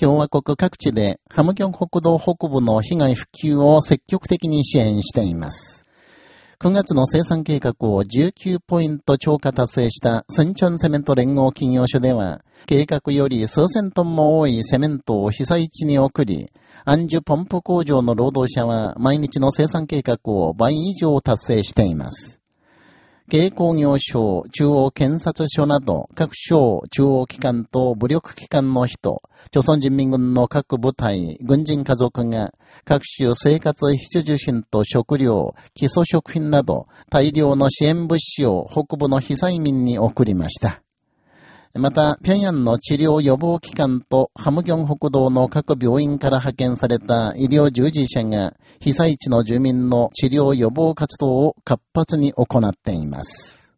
共和国各地でハムギョン北道北部の被害復旧を積極的に支援しています。9月の生産計画を19ポイント超過達成したセンチョンセメント連合企業所では、計画より数千トンも多いセメントを被災地に送り、アンジュポンプ工場の労働者は毎日の生産計画を倍以上達成しています。軽工業省、中央検察署など、各省、中央機関と武力機関の人、朝鮮人民軍の各部隊、軍人家族が、各種生活必需品と食料、基礎食品など、大量の支援物資を北部の被災民に送りました。また、平壌の治療予防機関とハムギョン北道の各病院から派遣された医療従事者が被災地の住民の治療予防活動を活発に行っています。